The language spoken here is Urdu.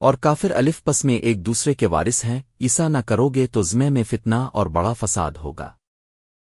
اور کافر الف پس میں ایک دوسرے کے وارث ہیں ایسا نہ کرو گے تو زمے میں فتنہ اور بڑا فساد ہوگا۔